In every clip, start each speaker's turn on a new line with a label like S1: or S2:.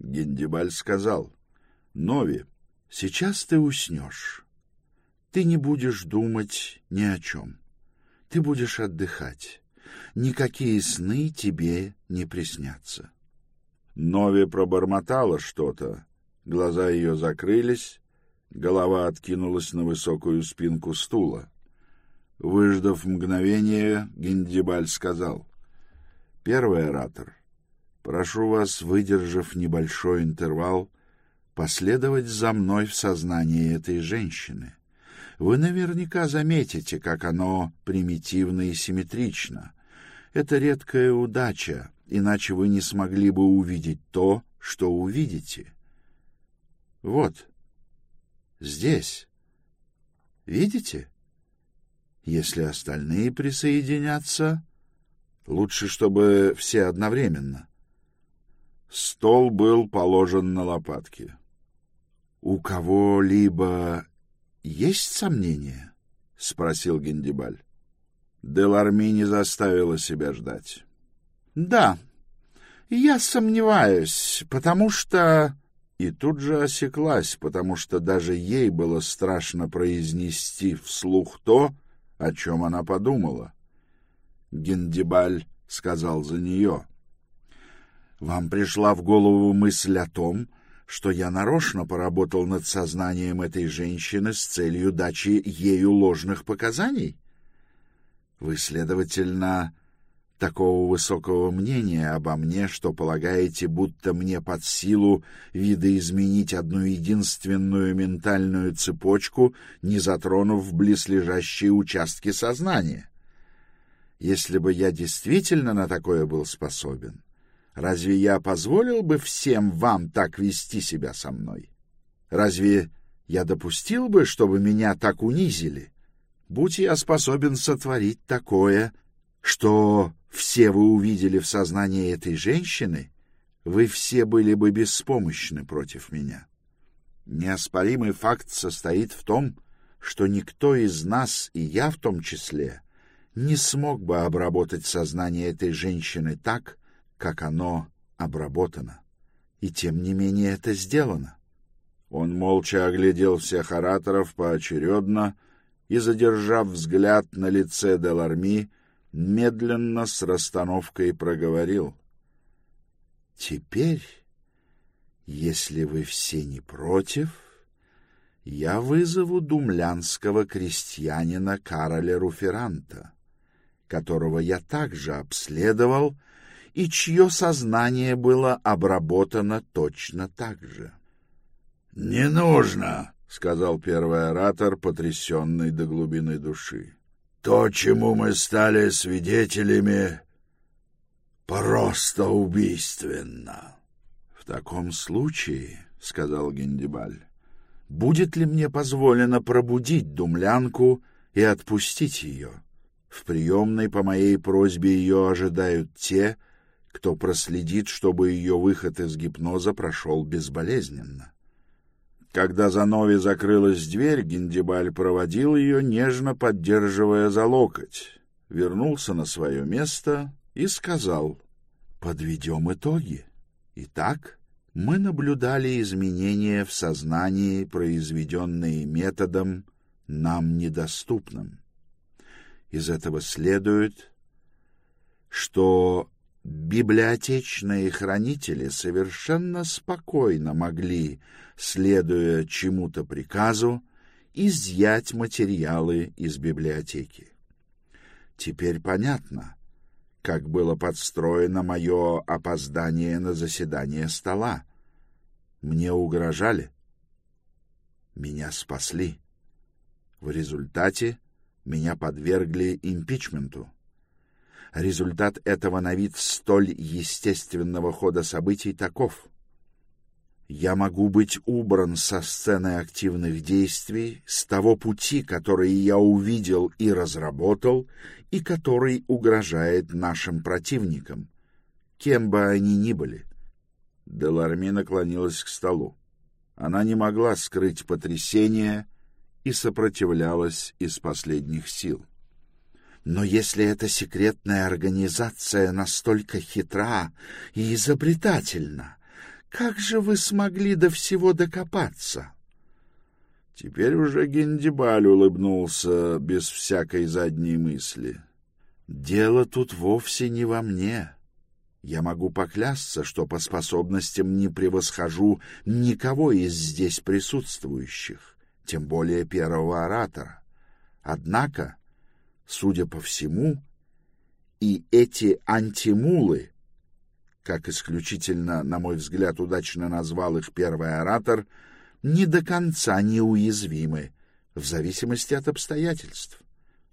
S1: Гендибаль сказал, «Нови,
S2: сейчас ты уснешь. Ты не будешь думать ни о чем. Ты будешь отдыхать. Никакие сны тебе не приснятся».
S1: Нови пробормотала что-то. Глаза ее закрылись, голова откинулась на высокую спинку стула. Выждав мгновение, Гендибаль сказал, «Первый оратор, прошу вас, выдержав небольшой интервал, последовать за мной в сознании этой женщины. Вы наверняка заметите, как оно примитивно и симметрично. Это редкая удача, иначе вы не смогли бы увидеть то, что увидите. Вот, здесь. Видите?» Если остальные присоединятся, лучше, чтобы все одновременно. Стол был положен на лопатки. У кого-либо есть сомнения? спросил Гендибаль. Деларми не заставила себя ждать. Да. Я сомневаюсь, потому что и тут же осеклась, потому что даже ей было страшно произнести вслух то, о чем она подумала. Гендибаль сказал за нее. «Вам пришла в голову мысль о том, что я нарочно поработал над сознанием этой женщины с целью дачи ею ложных показаний? Вы, следовательно, такого высокого мнения обо мне, что полагаете, будто мне под силу видоизменить одну единственную ментальную цепочку, не затронув близлежащие участки сознания. Если бы я действительно на такое был способен, разве я позволил бы всем вам так вести себя со мной? Разве я допустил бы, чтобы меня так унизили? Будь я способен сотворить такое, что все вы увидели в сознании этой женщины, вы все были бы беспомощны против меня. Неоспоримый факт состоит в том, что никто из нас, и я в том числе, не смог бы обработать сознание этой женщины так, как оно обработано. И тем не менее это сделано. Он молча оглядел всех ораторов поочередно и, задержав взгляд на лице Деларми, медленно с расстановкой проговорил. «Теперь, если вы все не против, я вызову думлянского крестьянина Кароля Руферанта, которого я также обследовал и чье сознание было обработано точно так же». «Не нужно!» — сказал первый оратор, потрясенный до глубины души. То, чему мы стали свидетелями, просто убийственно. — В таком случае, — сказал Гендибаль, — будет ли мне позволено пробудить думлянку и отпустить ее? В приемной по моей просьбе ее ожидают те, кто проследит, чтобы ее выход из гипноза прошел безболезненно. Когда за Нови закрылась дверь, Гиндибаль проводил ее, нежно поддерживая за локоть, вернулся на свое место и сказал, «Подведем итоги. Итак, мы наблюдали изменения в сознании, произведенные методом, нам недоступным. Из этого следует, что библиотечные хранители совершенно спокойно могли, следуя чему-то приказу, изъять материалы из библиотеки. Теперь понятно, как было подстроено мое опоздание на заседание стола. Мне угрожали. Меня спасли. В результате меня подвергли импичменту. Результат этого на вид столь естественного хода событий таков. Я могу быть убран со сцены активных действий, с того пути, который я увидел и разработал, и который угрожает нашим противникам, кем бы они ни были. Деларми наклонилась к столу. Она не могла скрыть потрясение и сопротивлялась из последних сил. Но если эта секретная организация настолько хитра и изобретательна,
S2: Как же вы смогли до всего докопаться?
S1: Теперь уже Гендибаль улыбнулся без всякой задней мысли.
S2: Дело тут вовсе не во мне. Я могу поклясться, что по способностям не превосхожу никого из здесь присутствующих, тем более первого оратора. Однако, судя по всему, и эти антимулы, как исключительно, на мой взгляд, удачно назвал их первый оратор, не до конца неуязвимы, в зависимости от обстоятельств.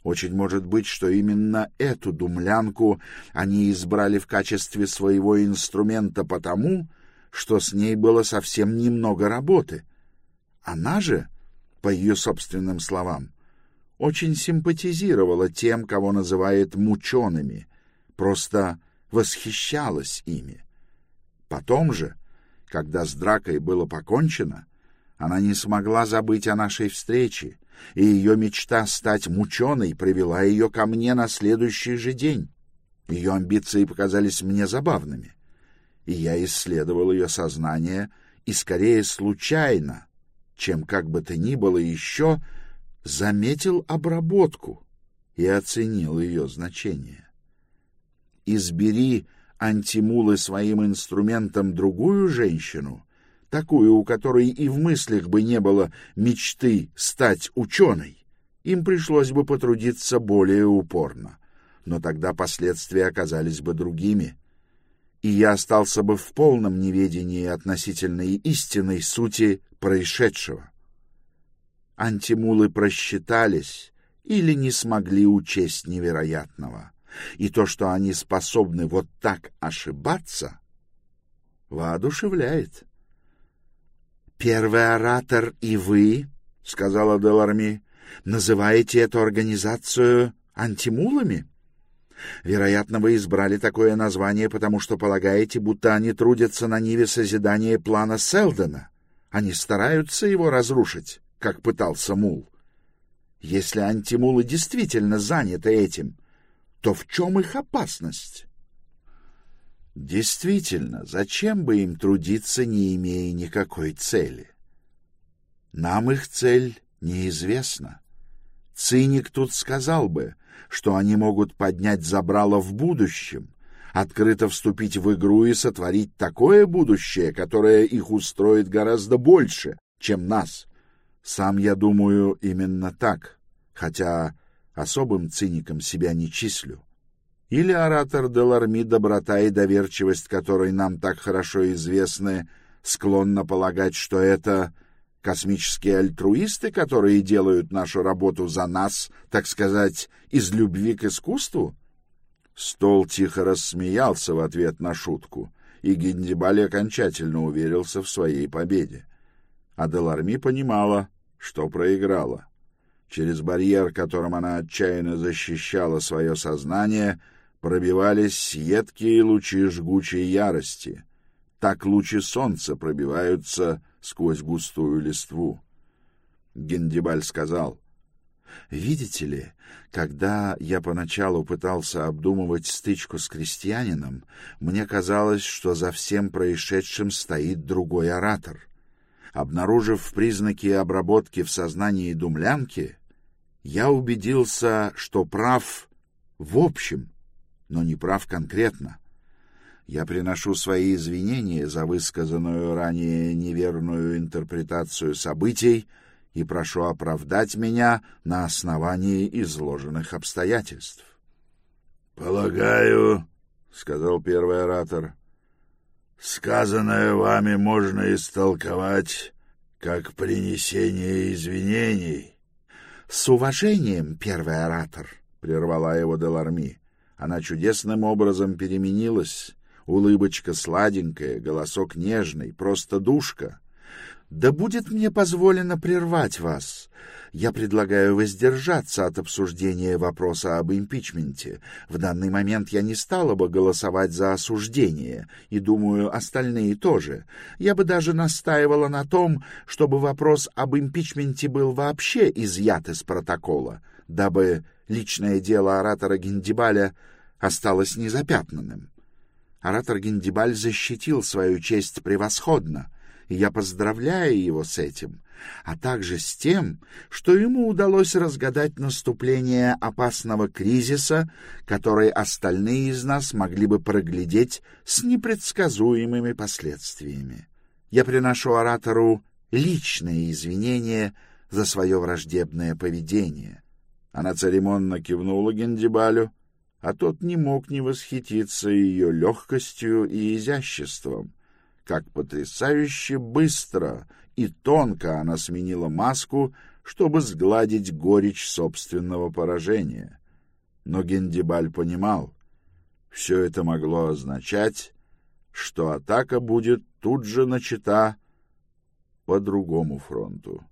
S2: Очень может быть, что именно эту думлянку они избрали в качестве своего инструмента потому, что с ней было совсем немного работы. Она же, по ее собственным словам, очень симпатизировала тем, кого называет мучеными, просто восхищалась ими. Потом же, когда с дракой было покончено, она не смогла забыть о нашей встрече, и ее мечта стать мученой привела ее ко мне на следующий же день. Ее амбиции показались мне забавными, и я исследовал ее сознание, и скорее случайно, чем как бы то ни было еще, заметил обработку и оценил ее значение. Избери антимулы своим инструментом другую женщину, такую, у которой и в мыслях бы не было мечты стать ученой, им пришлось бы потрудиться более упорно, но тогда последствия оказались бы другими, и я остался бы в полном неведении относительной истинной сути происшедшего. Антимулы просчитались или не смогли учесть невероятного, и то, что они способны вот так ошибаться, воодушевляет. «Первый оратор и вы, — сказала Деларми, — называете эту организацию антимулами? Вероятно, вы избрали такое название, потому что полагаете, будто они трудятся на ниве созидания плана Селдена. Они стараются его разрушить, как пытался Мул. Если антимулы действительно заняты этим, то в чем их опасность?» Действительно, зачем бы им трудиться, не имея никакой цели? Нам их цель неизвестна. Циник тут сказал бы, что они могут поднять забрало в будущем, открыто вступить в игру и сотворить такое будущее, которое их устроит гораздо больше, чем нас. Сам я думаю именно так, хотя особым циником себя не числю. Или оратор Деларми, доброта и доверчивость, которой нам так хорошо известны, склонна полагать, что это космические альтруисты, которые делают нашу работу за нас, так сказать, из любви к искусству? Стол тихо рассмеялся в ответ на шутку, и Гиндибали окончательно уверился в своей победе. А Деларми понимала, что проиграла. Через барьер, которым она отчаянно защищала свое сознание — пробивались едкие лучи жгучей ярости. Так лучи солнца пробиваются сквозь густую листву. Гендибаль сказал, «Видите ли, когда я поначалу пытался обдумывать стычку с крестьянином, мне казалось, что за всем происшедшим стоит другой оратор. Обнаружив признаки обработки в сознании думлянки, я убедился, что прав в общем — но не прав конкретно. Я приношу свои извинения за высказанную ранее неверную интерпретацию событий и прошу оправдать меня на основании изложенных обстоятельств.
S1: — Полагаю, — сказал первый оратор, — сказанное вами можно истолковать как принесение извинений.
S2: — С уважением, первый оратор, — прервала его Деларми. Она чудесным образом переменилась. Улыбочка сладенькая, голосок нежный, просто душка. «Да будет мне позволено прервать вас. Я предлагаю воздержаться от обсуждения вопроса об импичменте. В данный момент я не стала бы голосовать за осуждение, и, думаю, остальные тоже. Я бы даже настаивала на том, чтобы вопрос об импичменте был вообще изъят из протокола, дабы личное дело оратора Гендибаля осталось незапятнанным. Оратор Гендибаль защитил свою честь превосходно, и я поздравляю его с этим, а также с тем, что ему удалось разгадать наступление опасного кризиса, который остальные из нас могли бы проглядеть с непредсказуемыми последствиями. Я приношу оратору личные извинения за свое враждебное поведение.
S1: Она церемонно кивнула Гендибалю, а тот не мог не восхититься ее легкостью и изяществом. Как потрясающе быстро и тонко она сменила маску, чтобы сгладить горечь собственного поражения. Но Гендибаль понимал, все это могло означать, что атака будет тут же начата по другому фронту.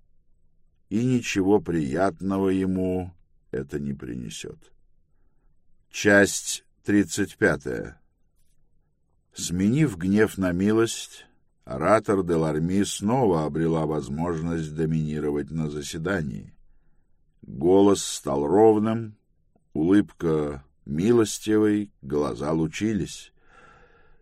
S1: И ничего приятного ему это не принесет. Часть тридцать пятая. Сменив гнев на милость, оратор Деларми снова обрела возможность доминировать на заседании. Голос стал ровным, улыбка милостивой, глаза лучились.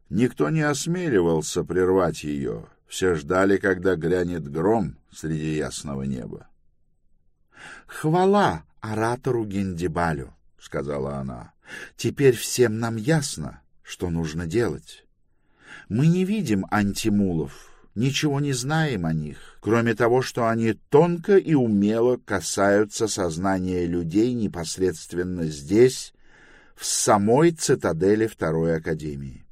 S1: Никто не осмеливался прервать ее, все ждали, когда грянет гром среди ясного неба.
S2: «Хвала оратору Гендибалю!» — сказала она. «Теперь всем нам ясно, что нужно делать. Мы не видим антимулов, ничего не знаем о них, кроме того, что они тонко и умело касаются сознания людей непосредственно здесь, в самой цитадели Второй Академии.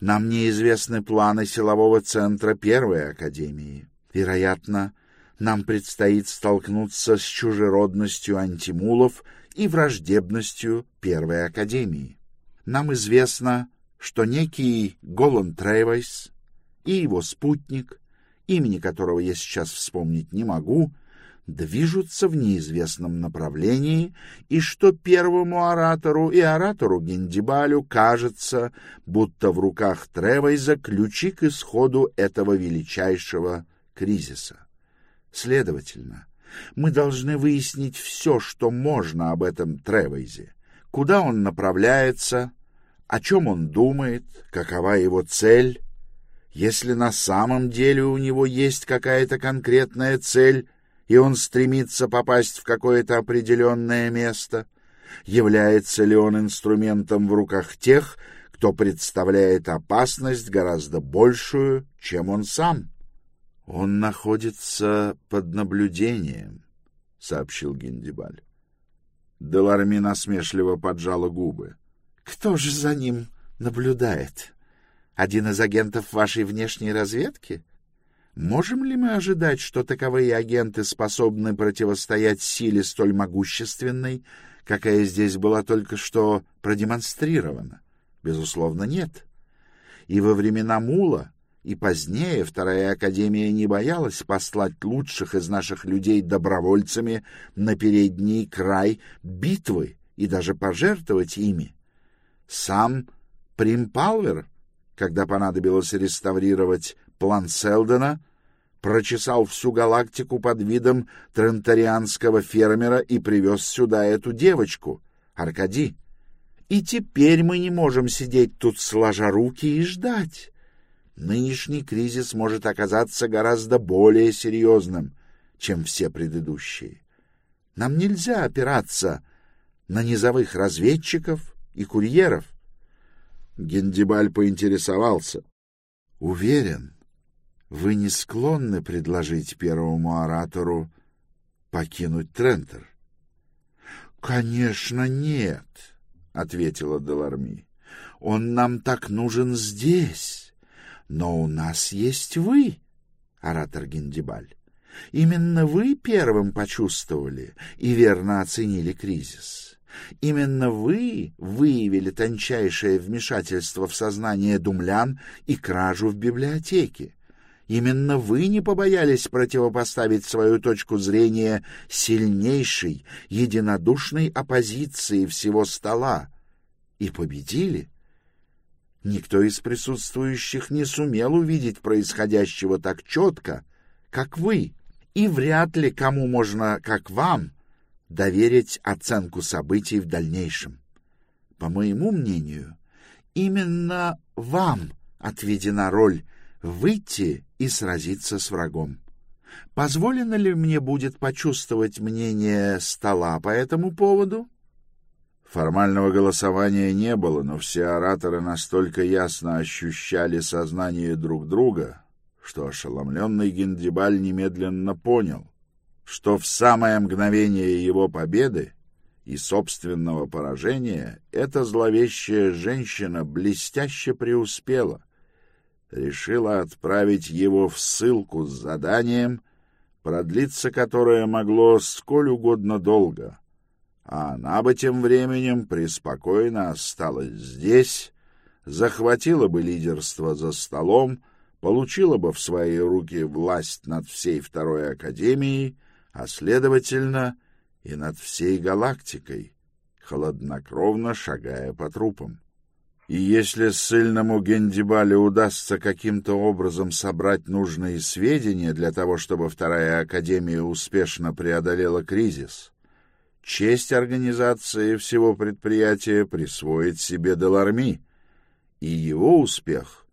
S2: Нам неизвестны планы силового центра Первой Академии. Вероятно, нам предстоит столкнуться с чужеродностью антимулов и враждебностью Первой Академии. Нам известно, что некий Голан Тревайз и его спутник, имени которого я сейчас вспомнить не могу, движутся в неизвестном направлении, и что первому оратору и оратору Гендибалю кажется, будто в руках Тревайза ключи к исходу этого величайшего кризиса. Следовательно, мы должны выяснить все, что можно об этом Тревайзе, куда он направляется, о чем он думает, какова его цель, если на самом деле у него есть какая-то конкретная цель, и он стремится попасть в какое-то определенное место? Является ли он инструментом в руках тех, кто представляет опасность гораздо большую, чем он сам? Он находится под наблюдением, — сообщил Гиндибаль. Деларми насмешливо поджала губы. — Кто же за ним наблюдает? Один из агентов вашей внешней разведки? Можем ли мы ожидать, что таковые агенты способны противостоять силе столь могущественной, какая здесь была только что продемонстрирована? Безусловно, нет. И во времена Мула, и позднее Вторая Академия не боялась послать лучших из наших людей добровольцами на передний край битвы и даже пожертвовать ими. Сам Примпалвер, когда понадобилось реставрировать план Селдена, прочесал всю галактику под видом трентарианского фермера и привез сюда эту девочку, Аркади. И теперь мы не можем сидеть тут сложа руки и ждать. Нынешний кризис может оказаться гораздо более серьезным, чем все предыдущие. Нам нельзя опираться на низовых разведчиков и курьеров.
S1: Гендибаль поинтересовался.
S2: — Уверен, вы не склонны предложить первому оратору покинуть Трентер? — Конечно, нет, — ответила Деларми. — Он нам так нужен здесь. Но у нас есть вы, оратор Гендибаль. Именно вы первым почувствовали и верно оценили кризис. Именно вы выявили тончайшее вмешательство в сознание думлян и кражу в библиотеке. Именно вы не побоялись противопоставить свою точку зрения сильнейшей, единодушной оппозиции всего стола и победили. Никто из присутствующих не сумел увидеть происходящего так четко, как вы, и вряд ли кому можно, как вам, доверить оценку событий в дальнейшем. По моему мнению, Именно вам отведена роль выйти и сразиться с врагом. Позволено ли мне будет почувствовать мнение стола по этому поводу?
S1: Формального голосования не было, но все ораторы настолько ясно ощущали сознание друг друга, что ошеломленный Гендибаль немедленно понял, что в самое мгновение его победы и собственного поражения эта зловещая женщина блестяще преуспела, решила отправить его в ссылку с заданием, продлиться которое могло сколь угодно долго — а она бы тем временем преспокойно осталась здесь, захватила бы лидерство за столом, получила бы в свои руки власть над всей Второй Академией, а, следовательно, и над всей галактикой, холоднокровно шагая по трупам. И если ссыльному Гендибале удастся каким-то образом собрать нужные сведения для того, чтобы Вторая Академия успешно преодолела кризис, честь организации всего предприятия присвоит себе Деларми, и его успех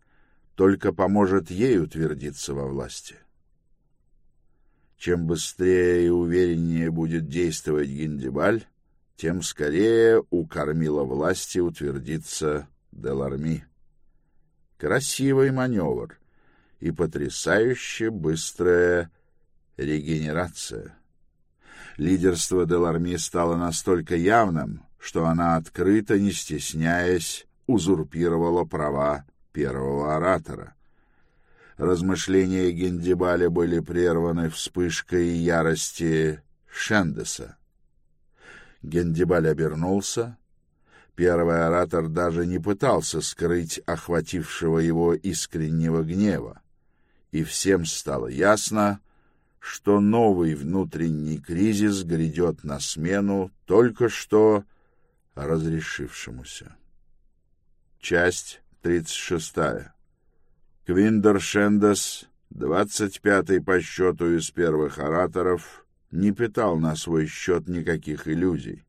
S1: только поможет ей утвердиться во власти. Чем быстрее и увереннее будет действовать Гиндибаль, тем скорее у кормила власти утвердится Деларми. Красивый маневр и потрясающе быстрая регенерация лидерство Деларми стало настолько явным, что она открыто, не стесняясь, узурпировала права первого оратора. Размышления Гендибаля были прерваны вспышкой ярости Шендеса. Гендибаль обернулся. Первый оратор даже не пытался скрыть охватившего его искреннего гнева. И всем стало ясно, что новый внутренний кризис грядет на смену только что разрешившемуся. Часть 36. Квиндер Шендес, 25-й по счету из первых ораторов, не питал на свой счет никаких иллюзий.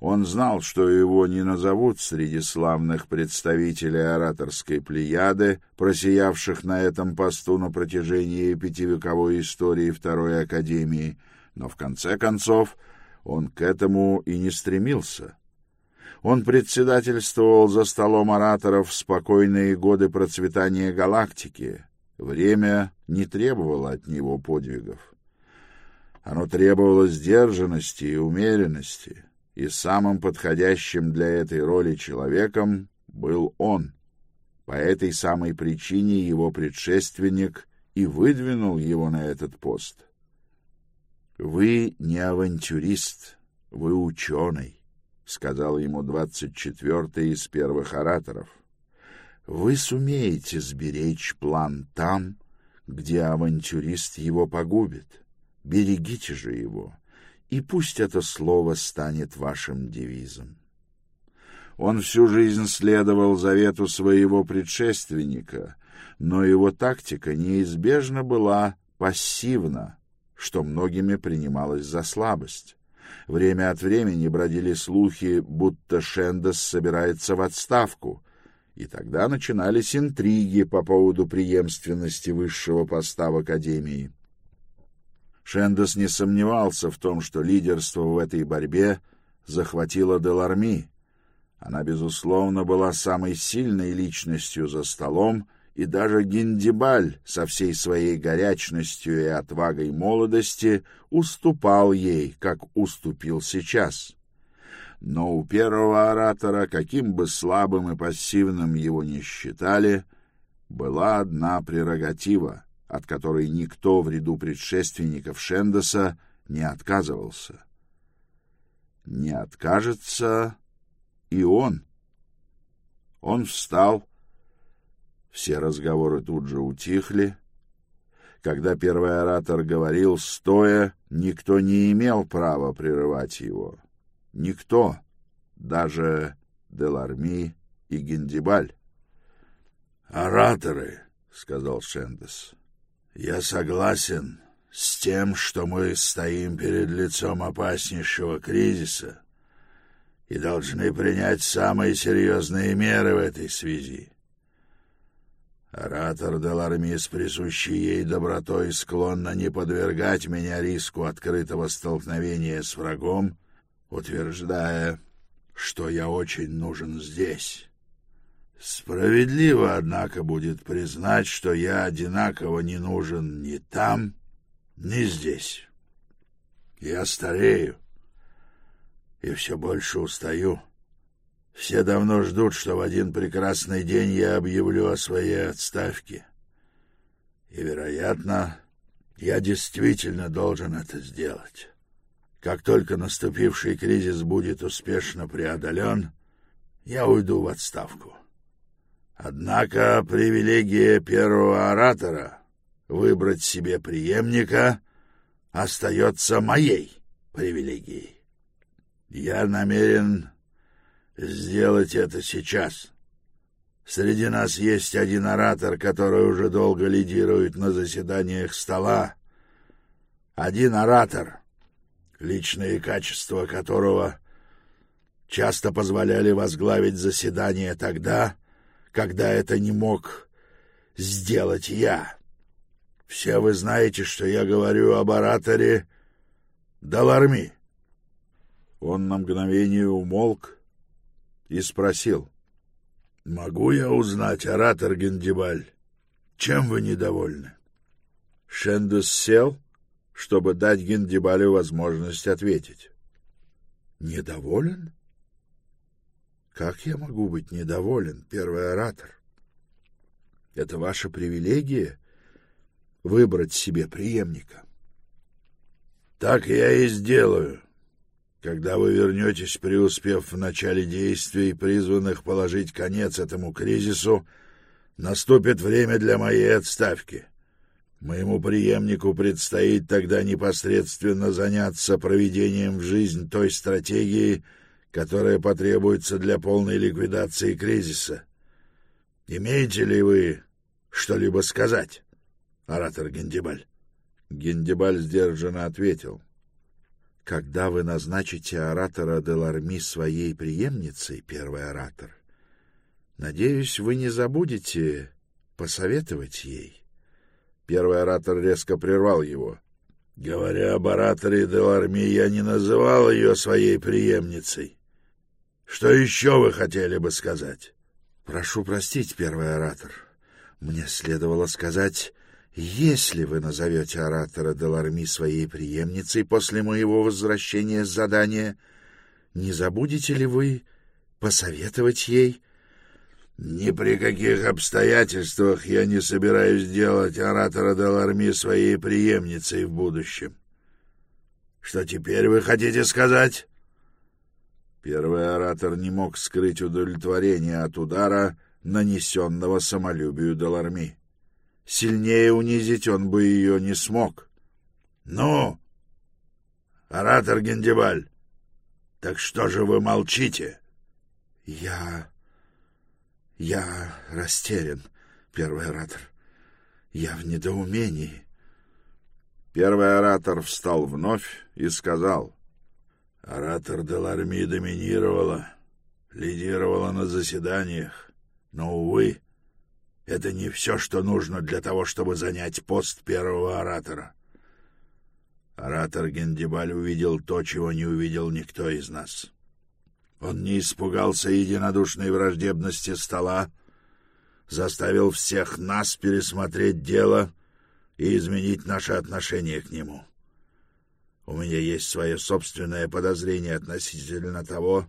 S1: Он знал, что его не назовут среди славных представителей ораторской плеяды, просиявших на этом посту на протяжении пятивековой истории Второй Академии, но в конце концов он к этому и не стремился. Он председательствовал за столом ораторов в спокойные годы процветания галактики. Время не требовало от него подвигов. Оно требовало сдержанности и умеренности — и самым подходящим для этой роли человеком был он. По этой самой причине его предшественник и выдвинул его на этот пост. «Вы не авантюрист, вы ученый», — сказал ему двадцать четвертый из первых ораторов. «Вы сумеете сберечь план там, где авантюрист его погубит. Берегите же его» и пусть это слово станет вашим девизом. Он всю жизнь следовал завету своего предшественника, но его тактика неизбежно была пассивна, что многими принималось за слабость. Время от времени бродили слухи, будто Шендес собирается в отставку, и тогда начинались интриги по поводу преемственности высшего поста в Академии. Шендес не сомневался в том, что лидерство в этой борьбе захватило Деларми. Она, безусловно, была самой сильной личностью за столом, и даже Гиндибаль со всей своей горячностью и отвагой молодости уступал ей, как уступил сейчас. Но у первого оратора, каким бы слабым и пассивным его ни считали, была одна прерогатива от которой никто в ряду предшественников Шендеса не отказывался. Не откажется и он. Он встал. Все разговоры тут же утихли. Когда первый оратор говорил стоя, никто не имел права прерывать его. Никто, даже Деларми и Гендибаль. «Ораторы», — сказал Шендес, я согласен с тем, что мы стоим перед лицом опаснейшего кризиса, и должны принять самые серьезные меры в этой связи. Оратор Деларми с присущей ей добротой склонна не подвергать меня риску открытого столкновения с врагом, утверждая, что я очень нужен здесь. Справедливо, однако, будет признать, что я одинаково не нужен ни там, ни здесь. Я старею и все больше устаю. Все давно ждут, что в один прекрасный день я объявлю о своей отставке. И, вероятно, я действительно должен это сделать. Как только наступивший кризис будет успешно преодолен, я уйду в отставку. Однако привилегия первого оратора выбрать себе преемника остается моей привилегией. Я намерен сделать это сейчас. Среди нас есть один оратор, который уже долго лидирует на заседаниях стола. Один оратор, личные качества которого часто позволяли возглавить заседание тогда, когда это не мог сделать я. Все вы знаете, что я говорю об ораторе Даларми. Он на мгновение умолк и спросил. — Могу я узнать, оратор Гендибаль, чем вы недовольны? Шендус сел, чтобы дать Гендибалю возможность ответить. — Недоволен? Как я могу быть недоволен, первый оратор? Это ваша привилегия — выбрать себе преемника. — Так я и сделаю, когда вы вернетесь, преуспев в начале действий, призванных положить конец этому кризису, наступит время для моей отставки. Моему преемнику предстоит тогда непосредственно заняться проведением в жизнь той стратегии, которая потребуется для полной ликвидации кризиса. Имеете ли вы что-либо сказать, оратор Гендибаль? Гендибаль сдержанно ответил — когда вы назначите оратора Деларми своей преемницей, первый оратор, надеюсь, вы не забудете посоветовать ей. Первый оратор резко прервал его. Говоря об ораторе Деларми, я не называл ее своей преемницей. Что еще вы хотели бы сказать? Прошу простить, первый оратор. Мне следовало сказать если вы назовете оратора Деларми своей преемницей после моего возвращения с задания, не забудете ли вы посоветовать ей? Ни при каких обстоятельствах я не собираюсь делать оратора Деларми своей преемницей в будущем. Что теперь вы хотите сказать? Первый оратор не мог скрыть удовлетворение от удара, нанесенного самолюбию Деларми. Сильнее унизить он бы ее не смог. — Ну, оратор Гендебаль, так что же вы молчите? — Я... я растерян, первый оратор. Я в недоумении. Первый оратор встал вновь и сказал. — Оратор Деларми доминировала, лидировала на заседаниях, но, увы, это не все, что нужно для того, чтобы занять пост первого оратора. Оратор Гендибаль увидел то, чего не увидел никто из нас. Он не испугался единодушной враждебности стола, заставил всех нас пересмотреть дело и изменить наше отношение к нему. У меня есть свое собственное подозрение относительно того,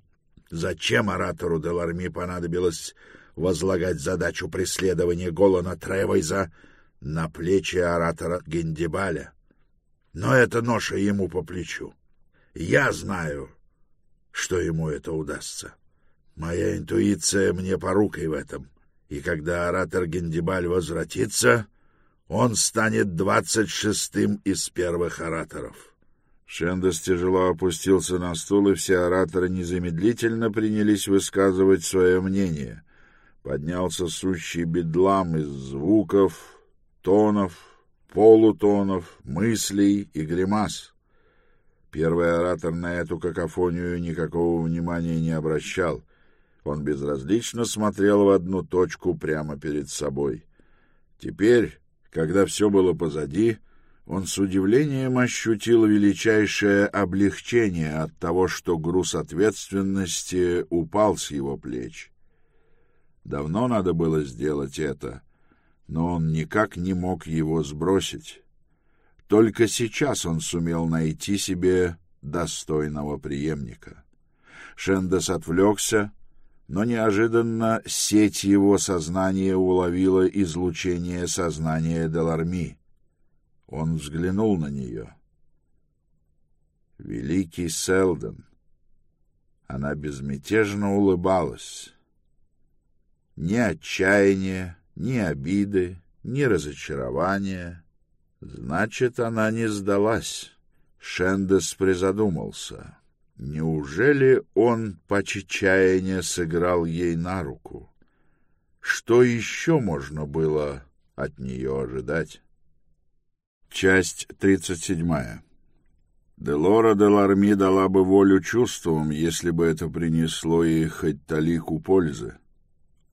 S1: зачем оратору Деларми понадобилось возлагать задачу преследования Голана Тревойза на плечи оратора Гендибаля. Но эта ноша ему по плечу. Я знаю, что ему это удастся. Моя интуиция мне порукой в этом. И когда оратор Гендибаль возвратится, он станет двадцать шестым из первых ораторов. Шендес тяжело опустился на стул, и все ораторы незамедлительно принялись высказывать свое мнение — поднялся сущий бедлам из звуков, тонов, полутонов, мыслей и гримас. Первый оратор на эту какофонию никакого внимания не обращал. Он безразлично смотрел в одну точку прямо перед собой. Теперь, когда все было позади, он с удивлением ощутил величайшее облегчение от того, что груз ответственности упал с его плеч. Давно надо было сделать это, но он никак не мог его сбросить. Только сейчас он сумел найти себе достойного преемника. Шендес отвлекся, но неожиданно сеть его сознания уловила излучение сознания Деларми. Он взглянул на нее. Великий Селден. Она безмятежно улыбалась. Ни отчаяния, ни обиды, ни разочарования. Значит, она не сдалась. Шендес призадумался. Неужели он по чечаянию сыграл ей на руку? Что еще можно было от нее ожидать? Часть тридцать седьмая. Делора де Ларми дала бы волю чувствам, если бы это принесло ей хоть талику пользы.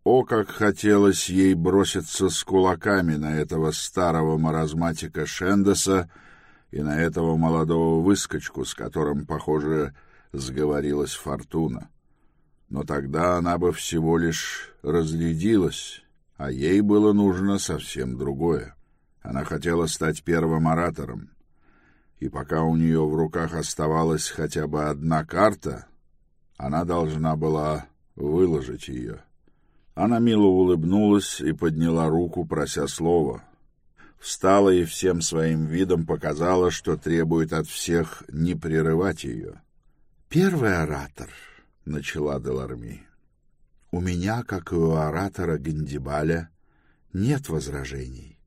S1: О, как хотелось ей броситься с кулаками на этого старого маразматика Шендеса и на этого молодого выскочку, с которым, похоже, сговорилась Фортуна. Но тогда она бы всего лишь разрядилась, а ей было нужно совсем другое. Она хотела стать первым оратором, и пока у нее в руках оставалась хотя бы одна карта, она должна была выложить ее. Она мило улыбнулась и подняла руку, прося слова. Встала и всем своим видом показала, что требует от всех не прерывать ее. «Первый оратор», — начала Деларми, — «у меня, как и у оратора Гандибаля, нет возражений.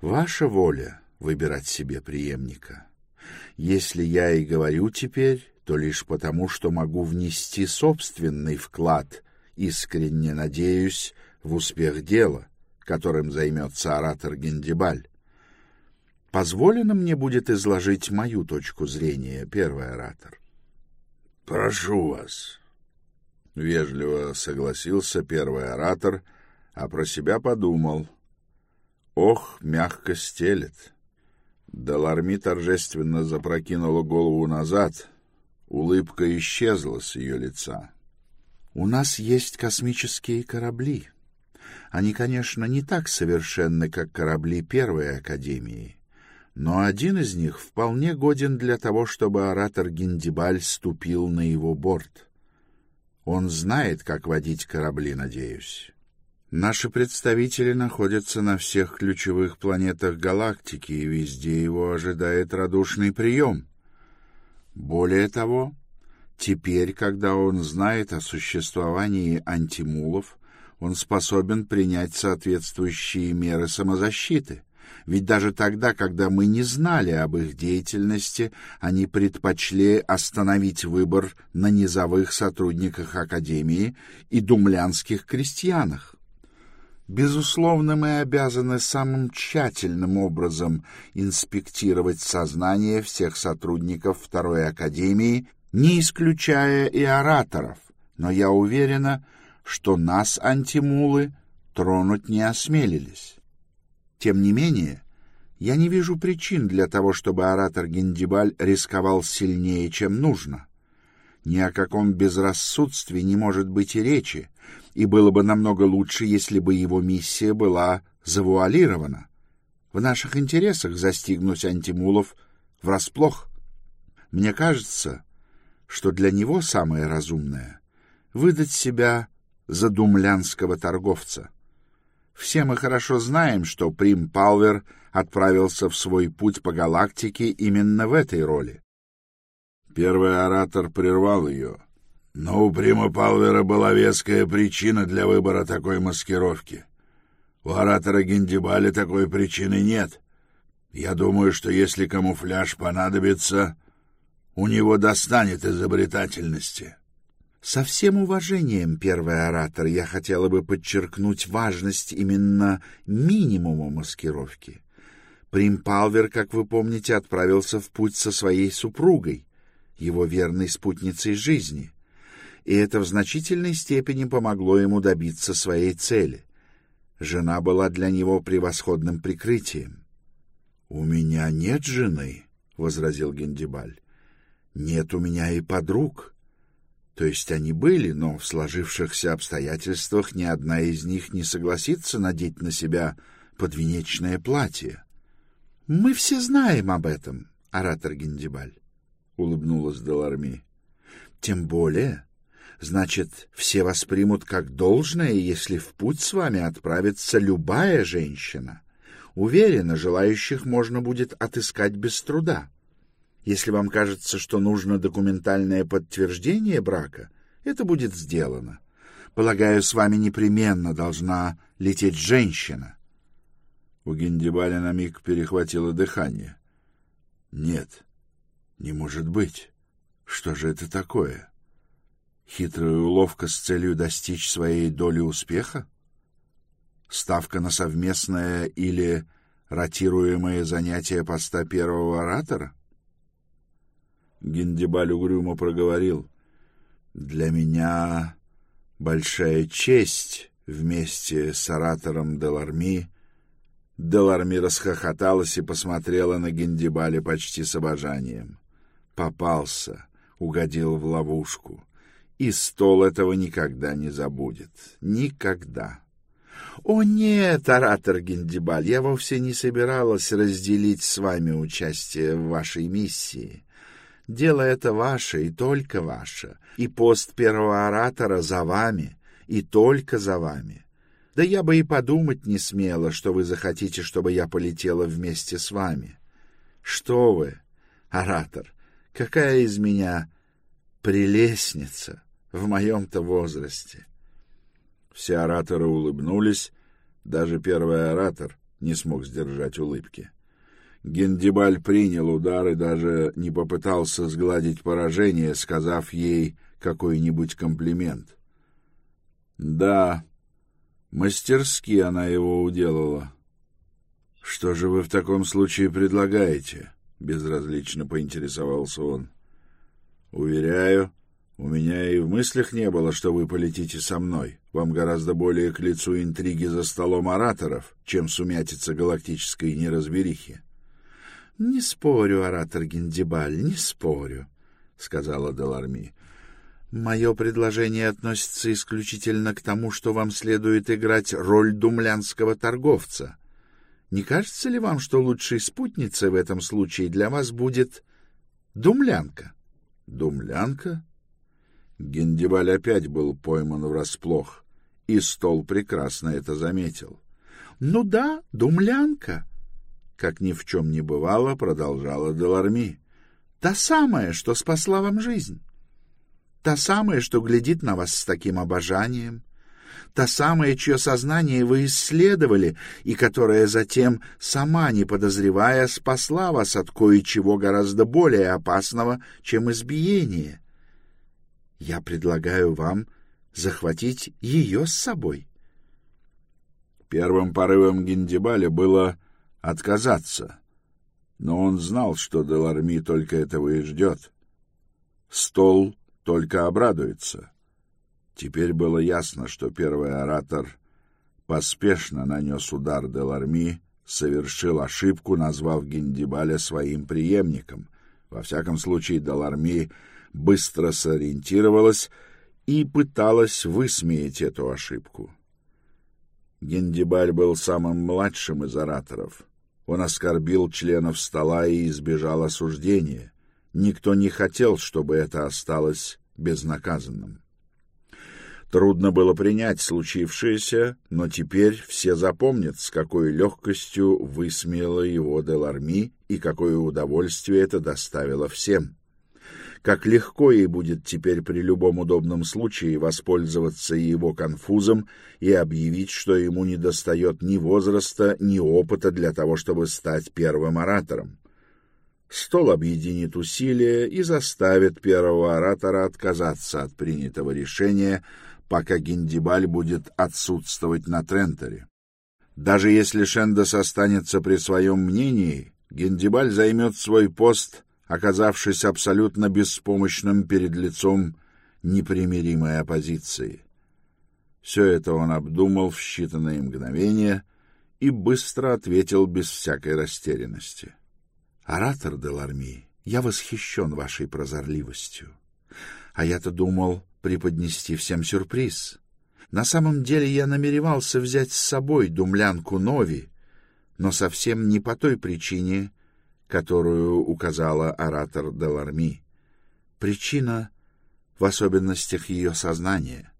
S1: Ваша воля — выбирать себе преемника. Если я и говорю теперь, то лишь потому, что могу внести собственный вклад искренне надеюсь в успех дела, которым займется оратор Гендибаль. Позволено мне будет изложить мою точку зрения, первый оратор. — Прошу вас. Вежливо согласился первый оратор, а про себя подумал. Ох, мягко стелет. Даларми торжественно запрокинула голову назад. Улыбка исчезла с ее лица. — у нас есть космические корабли. Они, конечно, не так совершенны, как корабли Первой Академии, но один из них вполне годен для того, чтобы оратор Гиндибаль ступил на его борт. Он знает, как водить корабли, надеюсь. Наши представители находятся на всех ключевых планетах галактики, и везде его ожидает радушный прием. Более того, Теперь, когда он знает о существовании антимулов, он способен принять соответствующие меры самозащиты. Ведь даже тогда, когда мы не знали об их деятельности, они предпочли остановить выбор на низовых сотрудниках Академии и думлянских крестьянах. Безусловно, мы обязаны самым тщательным образом инспектировать сознание всех сотрудников Второй Академии не исключая и ораторов, но я уверена, что нас, антимулы, тронуть не осмелились. Тем не менее, я не вижу причин для того, чтобы оратор Гендибаль рисковал сильнее, чем нужно. Ни о каком безрассудстве не может быть и речи, и было бы намного лучше, если бы его миссия была завуалирована. В наших интересах застигнуть антимулов врасплох. Мне кажется, что для него самое разумное — выдать себя за думлянского торговца. Все мы хорошо знаем, что Прим Палвер отправился в свой путь по галактике именно в этой роли. Первый оратор прервал ее. Но у Прима Палвера была веская причина для выбора такой маскировки. У оратора Гендибали такой причины нет. Я думаю, что если камуфляж понадобится, у него достанет изобретательности. Со всем уважением, первый оратор, я хотела бы подчеркнуть важность именно минимума маскировки. Примпалвер, как вы помните, отправился в путь со своей супругой.
S2: его верной спутницей жизни, и это в значительной степени помогло ему добиться своей цели. Жена была для него превосходным прикрытием. — У меня нет жены, — возразил Гендибаль. — Нет у меня и подруг. То есть они были, но в сложившихся обстоятельствах ни одна из них не согласится надеть на себя подвенечное платье. — Мы все знаем об этом, оратор Гендибаль, — улыбнулась Деларми. — Тем более, значит, все воспримут как должное, если в путь с вами отправится любая женщина. Уверена, желающих можно будет отыскать без труда. Если вам кажется, что нужно документальное подтверждение брака, это будет сделано. Полагаю, с вами непременно должна лететь женщина.
S1: У Гендибаля на миг перехватило дыхание. Нет, не может быть. Что же это такое? Хитрая уловка с целью достичь своей доли успеха? Ставка на совместное или ротируемое занятие поста первого оратора? Гендибаль угрюмо проговорил. «Для меня большая честь вместе с оратором Деларми Деларми расхохоталась и посмотрела на Гендибаля почти с обожанием. Попался, угодил в ловушку. И стол этого никогда не забудет. Никогда. «О нет, оратор Гендибаль, я вовсе не собиралась разделить с вами участие в вашей миссии. Дело это ваше и только ваше, и пост первого оратора за вами, и только за вами. Да я бы и подумать не смела, что вы захотите, чтобы я полетела вместе с вами. Что вы, оратор, какая из меня прелестница в моем-то возрасте? Все ораторы улыбнулись, даже первый оратор не смог сдержать улыбки. Гендибаль принял удар и даже не попытался сгладить поражение, сказав ей какой-нибудь комплимент. «Да, Мастерски она его уделала. — Что же вы в таком случае предлагаете? — безразлично поинтересовался он. — Уверяю, у меня и в мыслях не было, что вы полетите со мной. Вам гораздо более к лицу интриги за столом ораторов, чем сумятица галактической неразберихи. — Не спорю, оратор Гендибаль, не спорю, — сказала Деларми. Мое предложение относится исключительно к тому, что вам следует играть роль думлянского торговца. Не кажется ли вам, что лучшей спутницей в этом случае для вас будет думлянка? Думлянка? Гендибаль опять был пойман врасплох, и стол прекрасно это заметил. Ну да, думлянка. Как ни в чем не бывало, продолжала Деларми. Та самая, что спасла вам жизнь. Та самая, что глядит на вас с таким обожанием, та самая, чье сознание вы исследовали и которая затем, сама не подозревая, спасла вас от кое-чего гораздо более опасного, чем избиение. Я предлагаю вам захватить ее с собой. Первым порывом Гиндибаля было отказаться, но он знал, что Деларми только этого и ждет. Стол только обрадуется. Теперь было ясно, что первый оратор поспешно нанес удар Деларми, совершил ошибку, назвав Гиндибаля своим преемником. Во всяком случае, Деларми быстро сориентировалась и пыталась высмеять эту ошибку. Гендибаль был самым младшим из ораторов. Он оскорбил членов стола и избежал осуждения. Никто не хотел, чтобы это осталось безнаказанным. Трудно было принять случившееся, но теперь все запомнят, с какой легкостью высмеяла его Деларми и какое удовольствие это доставило всем. Как легко ей будет теперь при любом удобном случае воспользоваться его конфузом и объявить, что ему недостает ни возраста, ни опыта для того, чтобы стать первым оратором. Стол объединит усилия и заставит первого оратора отказаться от принятого решения, пока Гиндибаль будет отсутствовать на Тренторе. Даже если Шендес останется при своем мнении, Гендибаль займет свой пост оказавшись абсолютно беспомощным перед лицом непримиримой оппозиции. Все это он обдумал в считанные мгновения и быстро ответил без всякой растерянности.
S2: «Оратор Деларми, я восхищен вашей прозорливостью. А я-то думал преподнести всем сюрприз. На самом деле я намеревался взять с собой думлянку Нови, но совсем не по той причине, которую указала оратор Деларми. Причина в особенностях ее сознания.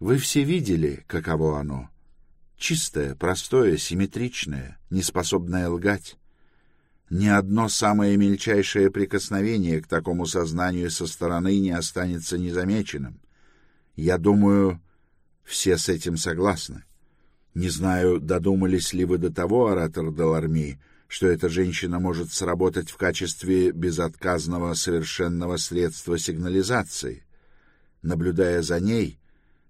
S2: Вы все видели, каково оно. Чистое, простое, симметричное, неспособное лгать. Ни одно самое мельчайшее прикосновение к такому сознанию со стороны не останется незамеченным. Я думаю, все с этим согласны. Не знаю, додумались ли вы до того, оратор Деларми, что эта женщина может сработать в качестве безотказного совершенного средства сигнализации. Наблюдая за ней,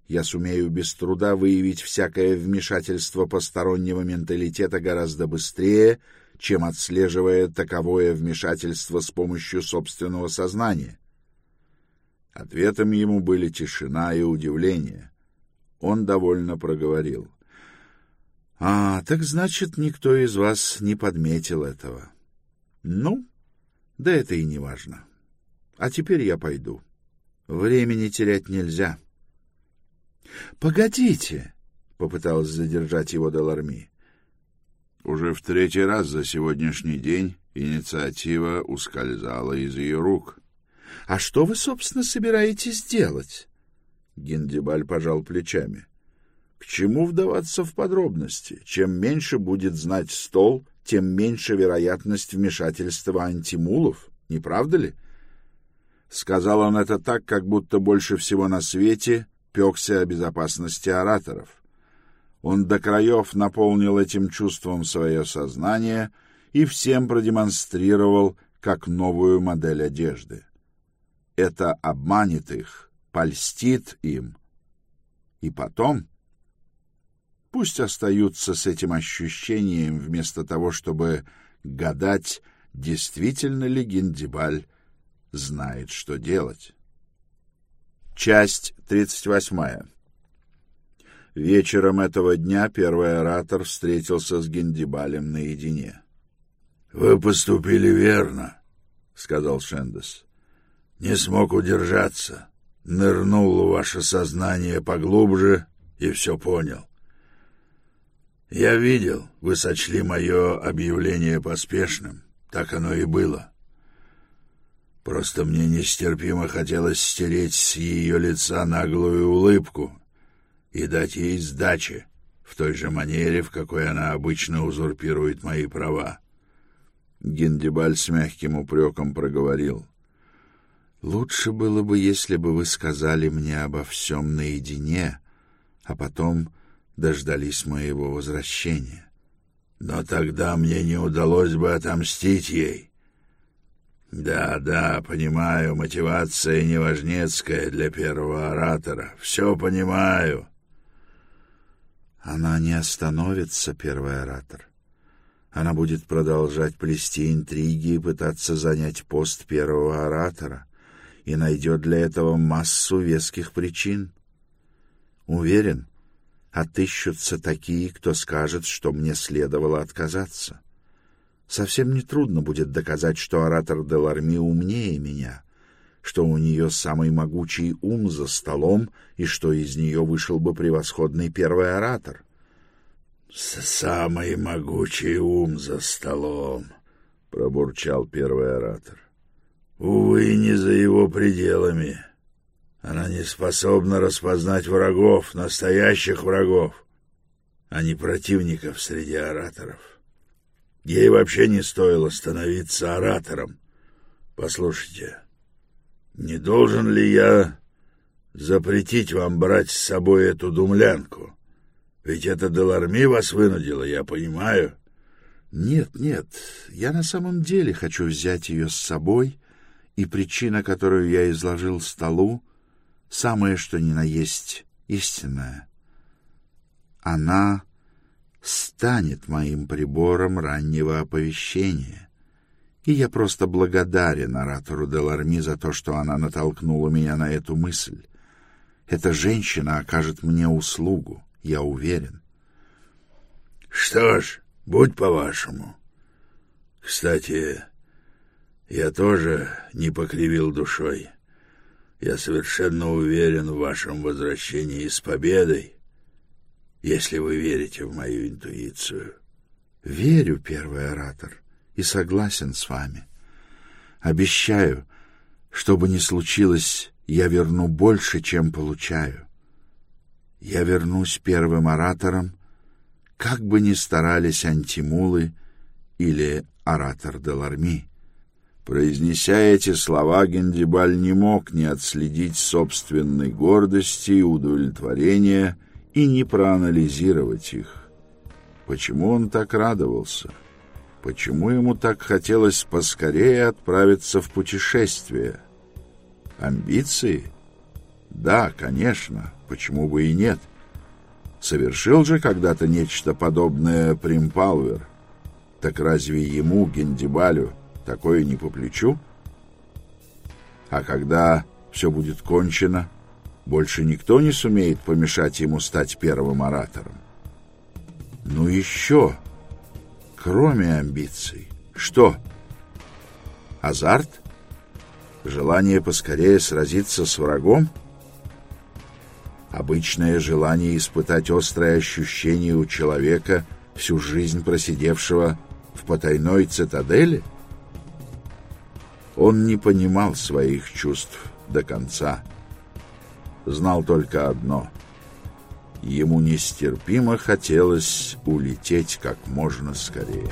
S2: я сумею без труда выявить всякое вмешательство постороннего менталитета гораздо быстрее, чем отслеживая таковое вмешательство с помощью собственного сознания. Ответом ему были тишина и удивление. Он довольно проговорил — а, так значит, никто из вас не подметил этого. Ну, да это и не важно. А теперь я пойду. Времени терять нельзя. Погодите, попыталась задержать его Деларми.
S1: Уже в третий раз за сегодняшний день инициатива ускользала из ее рук.
S2: А что вы, собственно, собираетесь делать?
S1: Гендибаль пожал плечами. К чему вдаваться в подробности? Чем меньше будет знать стол, тем меньше вероятность вмешательства антимулов, не правда ли? Сказал он это так, как будто больше всего на свете пекся о безопасности ораторов. Он до краев наполнил этим чувством свое сознание и всем продемонстрировал как новую модель одежды. Это обманет их, польстит им. И потом Пусть остаются с этим ощущением вместо того, чтобы гадать, действительно ли Гендибаль знает, что делать. Часть тридцать восьмая. Вечером этого дня первый оратор встретился с Гендибалем наедине. — Вы поступили верно, — сказал Шендес. — Не смог удержаться. Нырнул в ваше сознание поглубже и все понял. Я видел, вы сочли мое объявление поспешным. Так оно и было. Просто мне нестерпимо хотелось стереть с ее лица наглую улыбку и дать ей сдачи в той же манере, в какой она обычно узурпирует мои права. Гендибаль с мягким упреком проговорил.
S2: «Лучше было бы, если бы вы сказали мне обо всем наедине, а потом дождались моего возвращения.
S1: Но тогда мне не удалось бы отомстить ей. Да, да, понимаю, мотивация неважнецкая для первого оратора. Все понимаю.
S2: Она не остановится, первый оратор. Она будет продолжать плести интриги и пытаться занять пост первого оратора и найдет для этого массу веских причин. Уверен, отыщутся такие, кто скажет, что мне следовало отказаться. Совсем нетрудно будет доказать, что оратор Деларми умнее меня, что у нее самый могучий ум за столом и что из нее вышел бы превосходный первый оратор.
S1: — Самый могучий ум за столом, — пробурчал первый оратор. — Увы, не за его пределами. — она не способна распознать врагов, настоящих врагов, а не противников среди ораторов. Ей вообще не стоило становиться оратором. Послушайте, не должен ли я запретить вам брать с собой эту думлянку? Ведь это Деларми вас вынудило, я понимаю.
S2: Нет, нет, я на самом деле хочу взять ее с собой, и причина, которую я изложил столу, самое что ни на есть истинное. Она станет моим прибором раннего оповещения, И я просто благодарен оратору Деларми за то, что она натолкнула меня на эту мысль. Эта женщина окажет мне услугу, я уверен.
S1: Что ж, будь по-вашему. Кстати, я тоже не покривил душой. Я совершенно уверен в вашем возвращении с победой, если вы верите в мою интуицию.
S2: Верю, первый оратор, и согласен с вами. Обещаю, что бы ни случилось, я верну больше, чем получаю. Я вернусь первым оратором, как бы ни старались антимулы или оратор Деларми. Произнеся эти слова, Гендибаль не мог не отследить собственной гордости и удовлетворения и не проанализировать их. Почему он так радовался? Почему ему так хотелось поскорее отправиться в путешествие? Амбиции? Да, конечно, почему бы и нет. Совершил же когда-то нечто подобное Примпалвер. Так разве ему, Гендибалю, такое не по плечу? А когда все будет кончено, больше никто не сумеет помешать ему стать первым оратором. Ну еще, кроме амбиций, что? Азарт? Желание поскорее сразиться с врагом? Обычное желание испытать острое ощущение у человека, всю жизнь просидевшего в потайной цитадели? Он не понимал своих чувств до конца. Знал только одно — Ему нестерпимо хотелось улететь как можно скорее.